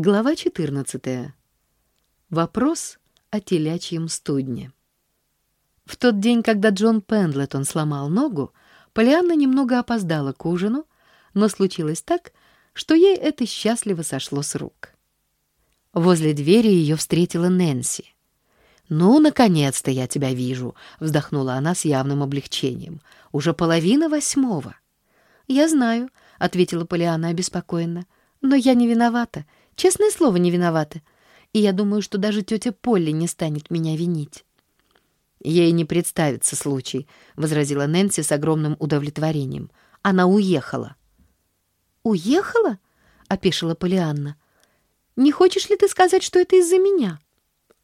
Глава 14. Вопрос о телячьем студне. В тот день, когда Джон Пендлетон сломал ногу, Полианна немного опоздала к ужину, но случилось так, что ей это счастливо сошло с рук. Возле двери ее встретила Нэнси. «Ну, наконец-то я тебя вижу», — вздохнула она с явным облегчением. «Уже половина восьмого». «Я знаю», — ответила Полианна обеспокоенно. «Но я не виновата. Честное слово, не виновата. И я думаю, что даже тетя Полли не станет меня винить». «Ей не представится случай», — возразила Нэнси с огромным удовлетворением. «Она уехала». «Уехала?» — опешила Полианна. «Не хочешь ли ты сказать, что это из-за меня?»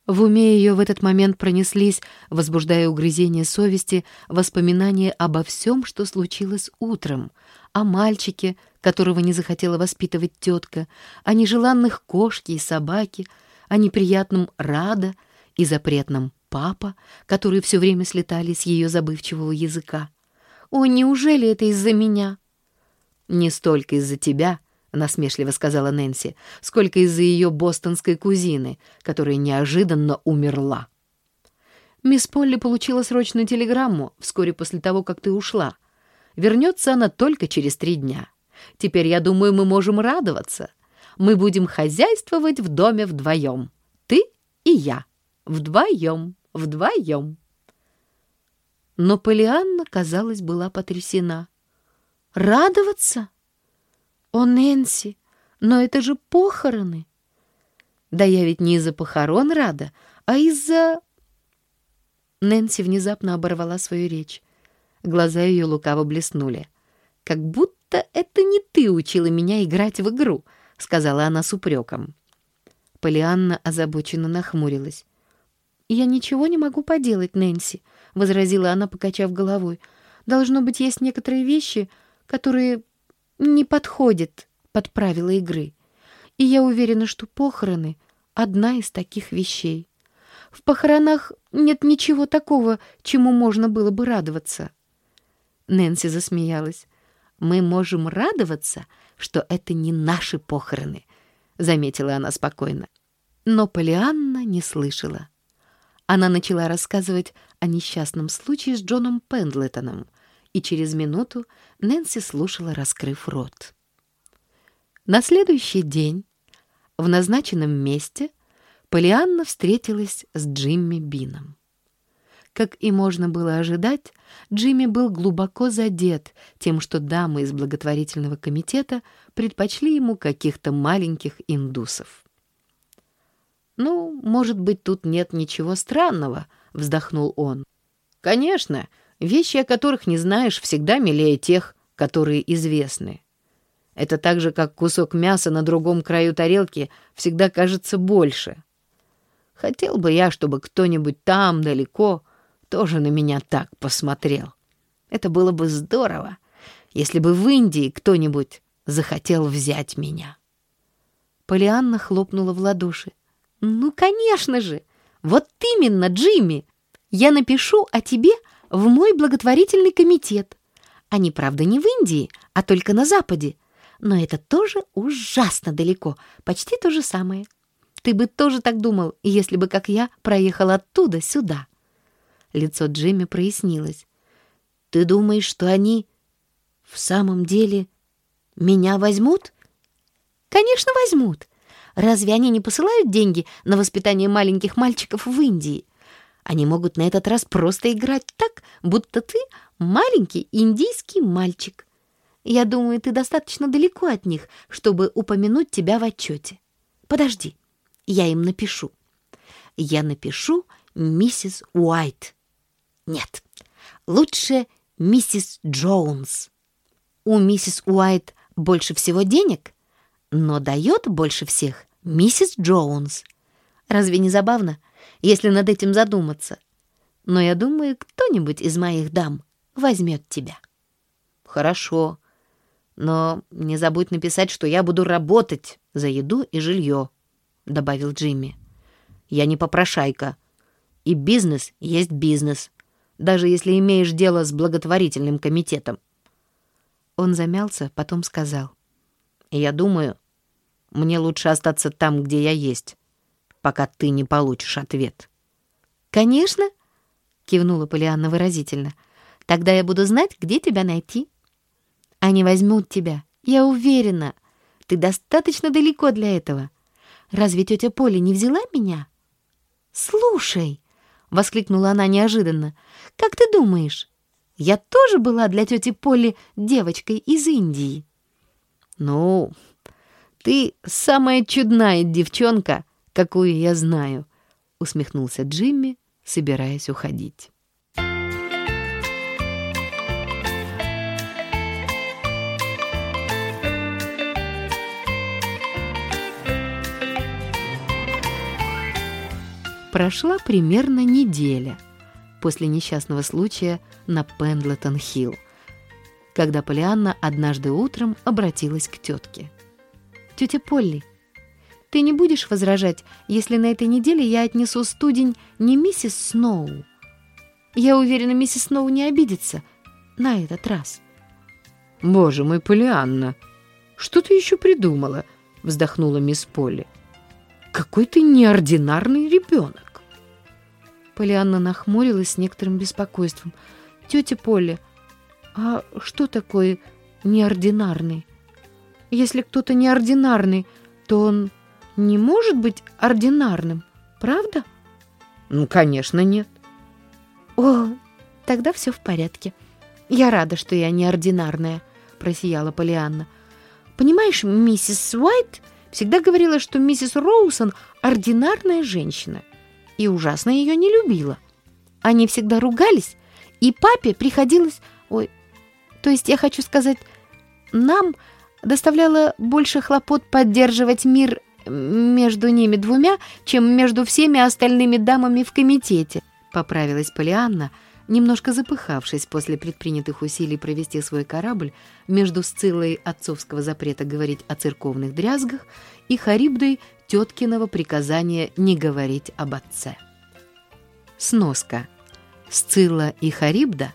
В уме ее в этот момент пронеслись, возбуждая угрызение совести, воспоминания обо всем, что случилось утром, о мальчике, которого не захотела воспитывать тетка, о нежеланных кошке и собаке, о неприятном Рада и запретном Папа, которые все время слетали с ее забывчивого языка. «О, неужели это из-за меня?» «Не столько из-за тебя», — насмешливо сказала Нэнси, сколько из-за ее бостонской кузины, которая неожиданно умерла. «Мисс Полли получила срочную телеграмму вскоре после того, как ты ушла. Вернется она только через три дня. Теперь, я думаю, мы можем радоваться. Мы будем хозяйствовать в доме вдвоем. Ты и я. Вдвоем, вдвоем». Но Полианна, казалось, была потрясена. «Радоваться?» «О, Нэнси, но это же похороны!» «Да я ведь не из-за похорон рада, а из-за...» Нэнси внезапно оборвала свою речь. Глаза ее лукаво блеснули. «Как будто это не ты учила меня играть в игру», — сказала она с упреком. Полианна озабоченно нахмурилась. «Я ничего не могу поделать, Нэнси», — возразила она, покачав головой. «Должно быть, есть некоторые вещи, которые не подходит под правила игры. И я уверена, что похороны — одна из таких вещей. В похоронах нет ничего такого, чему можно было бы радоваться. Нэнси засмеялась. «Мы можем радоваться, что это не наши похороны», — заметила она спокойно. Но Полианна не слышала. Она начала рассказывать о несчастном случае с Джоном Пендлетоном, и через минуту Нэнси слушала, раскрыв рот. На следующий день в назначенном месте Полианна встретилась с Джимми Бином. Как и можно было ожидать, Джимми был глубоко задет тем, что дамы из благотворительного комитета предпочли ему каких-то маленьких индусов. «Ну, может быть, тут нет ничего странного», — вздохнул он. «Конечно, Вещи, о которых не знаешь, всегда милее тех, которые известны. Это так же, как кусок мяса на другом краю тарелки всегда кажется больше. Хотел бы я, чтобы кто-нибудь там, далеко, тоже на меня так посмотрел. Это было бы здорово, если бы в Индии кто-нибудь захотел взять меня. Полианна хлопнула в ладоши. «Ну, конечно же! Вот именно, Джимми! Я напишу о тебе в мой благотворительный комитет. Они, правда, не в Индии, а только на Западе. Но это тоже ужасно далеко, почти то же самое. Ты бы тоже так думал, если бы, как я, проехал оттуда сюда. Лицо Джимми прояснилось. Ты думаешь, что они в самом деле меня возьмут? Конечно, возьмут. Разве они не посылают деньги на воспитание маленьких мальчиков в Индии? Они могут на этот раз просто играть так, будто ты маленький индийский мальчик. Я думаю, ты достаточно далеко от них, чтобы упомянуть тебя в отчете. Подожди, я им напишу. Я напишу миссис Уайт. Нет, лучше миссис Джонс. У миссис Уайт больше всего денег, но дает больше всех миссис Джонс. Разве не забавно? — если над этим задуматься. Но я думаю, кто-нибудь из моих дам возьмет тебя. Хорошо. Но не забудь написать, что я буду работать за еду и жилье, добавил Джимми. Я не попрошайка. И бизнес есть бизнес, даже если имеешь дело с благотворительным комитетом. Он замялся, потом сказал. Я думаю, Мне лучше остаться там, где я есть, пока ты не получишь ответ». «Конечно», — кивнула Полианна выразительно. «Тогда я буду знать, где тебя найти». «Они возьмут тебя, я уверена. Ты достаточно далеко для этого. Разве тетя Поля не взяла меня?» «Слушай», — воскликнула она неожиданно, — «как ты думаешь, я тоже была для тети Поли девочкой из Индии?» «Ну, ты самая чудная девчонка, какую я знаю», — усмехнулся Джимми, собираясь уходить. Прошла примерно неделя после несчастного случая на Пендлетон-Хилл, когда Полианна однажды утром обратилась к тетке. «Тетя Полли, ты не будешь возражать, если на этой неделе я отнесу студень не миссис Сноу? Я уверена, миссис Сноу не обидится на этот раз». «Боже мой, Полианна, что ты еще придумала?» — вздохнула мисс Полли. «Какой ты неординарный ребенок!» Полианна нахмурилась с некоторым беспокойством. «Тетя Полли, а что такое неординарный? Если кто-то неординарный, то он не может быть ординарным, правда? Ну, конечно, нет. О, тогда все в порядке. Я рада, что я неординарная, просияла Полианна. Понимаешь, миссис Уайт всегда говорила, что миссис Роусон ординарная женщина и ужасно ее не любила. Они всегда ругались, и папе приходилось... Ой, то есть я хочу сказать, нам доставляло больше хлопот поддерживать мир между ними двумя, чем между всеми остальными дамами в комитете», — поправилась Полианна, немножко запыхавшись после предпринятых усилий провести свой корабль между Сциллой отцовского запрета говорить о церковных дрязгах и Харибдой теткиного приказания не говорить об отце. Сноска. Сцилла и Харибда,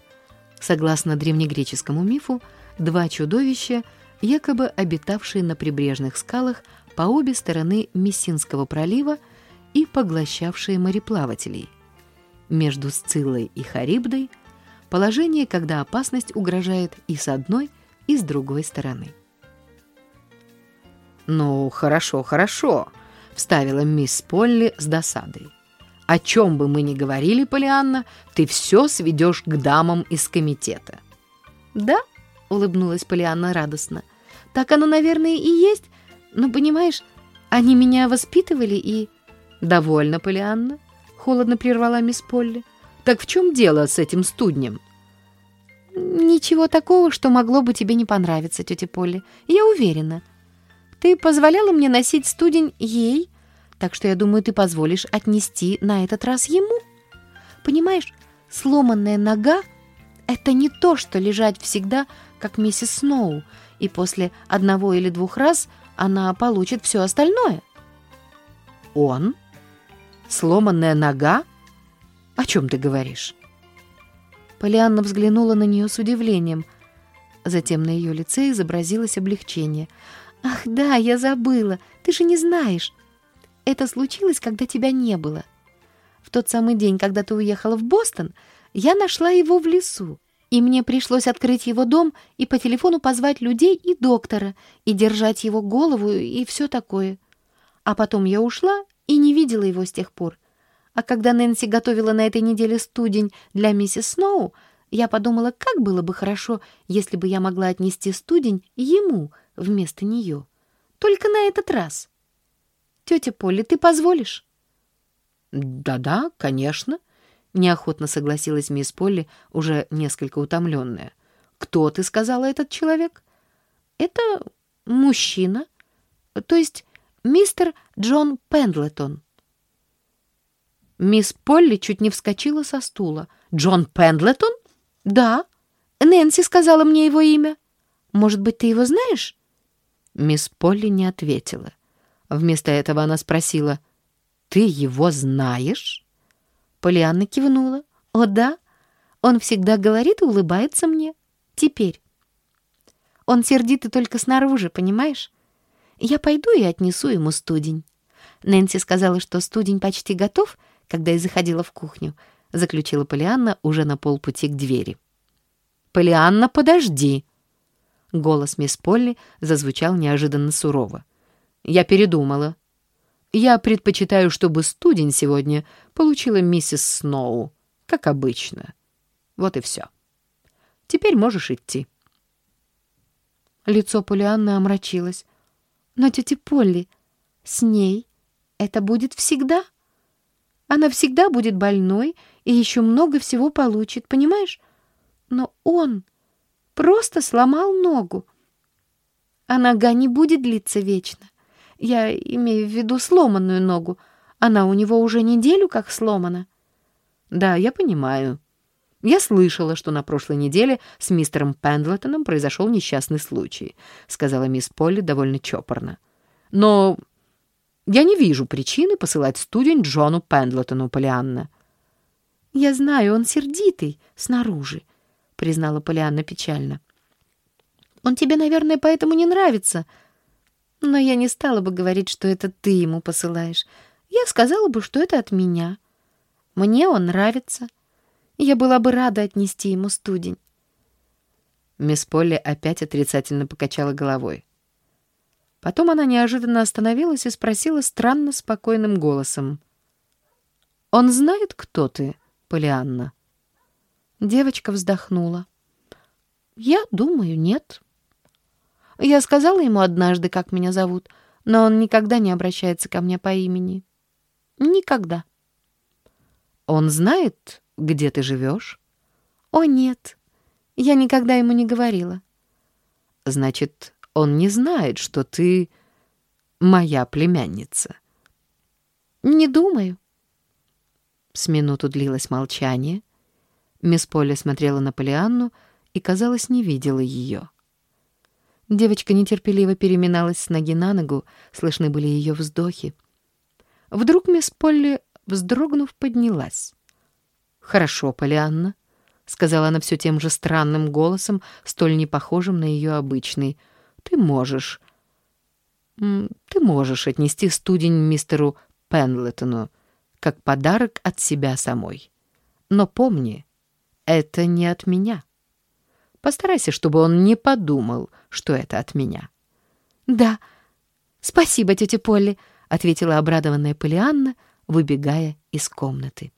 согласно древнегреческому мифу, два чудовища, якобы обитавшие на прибрежных скалах по обе стороны Мессинского пролива и поглощавшие мореплавателей. Между Сциллой и Харибдой положение, когда опасность угрожает и с одной, и с другой стороны. «Ну, хорошо, хорошо», — вставила мисс Полли с досадой. «О чем бы мы ни говорили, Полианна, ты все сведешь к дамам из комитета». «Да?» — улыбнулась Полианна радостно. «Так оно, наверное, и есть, ну, понимаешь, они меня воспитывали и...» «Довольно, Полианна», — холодно прервала мисс Полли. «Так в чем дело с этим студнем?» «Ничего такого, что могло бы тебе не понравиться, тетя Полли. Я уверена. Ты позволяла мне носить студень ей, так что я думаю, ты позволишь отнести на этот раз ему. Понимаешь, сломанная нога — это не то, что лежать всегда, как миссис Сноу, и после одного или двух раз она получит все остальное. Он? Сломанная нога? О чем ты говоришь? Полианна взглянула на нее с удивлением. Затем на ее лице изобразилось облегчение. «Ах да, я забыла, ты же не знаешь. Это случилось, когда тебя не было. В тот самый день, когда ты уехала в Бостон, я нашла его в лесу и мне пришлось открыть его дом и по телефону позвать людей и доктора, и держать его голову, и все такое. А потом я ушла и не видела его с тех пор. А когда Нэнси готовила на этой неделе студень для миссис Сноу, я подумала, как было бы хорошо, если бы я могла отнести студень ему вместо нее. Только на этот раз. Тетя Полли, ты позволишь? «Да-да, конечно», Неохотно согласилась мисс Полли, уже несколько утомленная. «Кто, ты сказала, этот человек?» «Это мужчина, то есть мистер Джон Пендлетон». Мисс Полли чуть не вскочила со стула. «Джон Пендлетон?» «Да. Нэнси сказала мне его имя. Может быть, ты его знаешь?» Мисс Полли не ответила. Вместо этого она спросила, «Ты его знаешь?» Полианна кивнула. «О, да, он всегда говорит и улыбается мне. Теперь. Он сердитый только снаружи, понимаешь? Я пойду и отнесу ему студень. Нэнси сказала, что студень почти готов, когда я заходила в кухню, заключила Полианна уже на полпути к двери. «Полианна, подожди!» Голос мисс Полли зазвучал неожиданно сурово. «Я передумала. Я предпочитаю, чтобы студень сегодня получила миссис Сноу, как обычно. Вот и все. Теперь можешь идти». Лицо Полианны омрачилось. «Но тетя Полли, с ней это будет всегда. Она всегда будет больной и еще много всего получит, понимаешь? Но он просто сломал ногу. А нога не будет длиться вечно. Я имею в виду сломанную ногу. Она у него уже неделю как сломана. Да, я понимаю. Я слышала, что на прошлой неделе с мистером Пендлетоном произошел несчастный случай, сказала мисс Полли довольно чопорно. Но я не вижу причины посылать студень Джону Пендлетону, Полианна. Я знаю, он сердитый снаружи, признала Полианна печально. Он тебе, наверное, поэтому не нравится. Но я не стала бы говорить, что это ты ему посылаешь. Я сказала бы, что это от меня. Мне он нравится. Я была бы рада отнести ему студень. Мисс Полли опять отрицательно покачала головой. Потом она неожиданно остановилась и спросила странно спокойным голосом. «Он знает, кто ты, Полианна?» Девочка вздохнула. «Я думаю, нет». Я сказала ему однажды, как меня зовут, но он никогда не обращается ко мне по имени. Никогда. Он знает, где ты живешь? О, нет. Я никогда ему не говорила. Значит, он не знает, что ты моя племянница. Не думаю. С минуту длилось молчание. Мисс Полли смотрела на Полианну и, казалось, не видела ее. Девочка нетерпеливо переминалась с ноги на ногу, слышны были ее вздохи. Вдруг мисс Полли, вздрогнув, поднялась. «Хорошо, Полианна», — сказала она все тем же странным голосом, столь непохожим на ее обычный. «Ты можешь... Ты можешь отнести студень мистеру Пенлетону как подарок от себя самой. Но помни, это не от меня». Постарайся, чтобы он не подумал, что это от меня». «Да, спасибо, тетя Полли», — ответила обрадованная Полианна, выбегая из комнаты.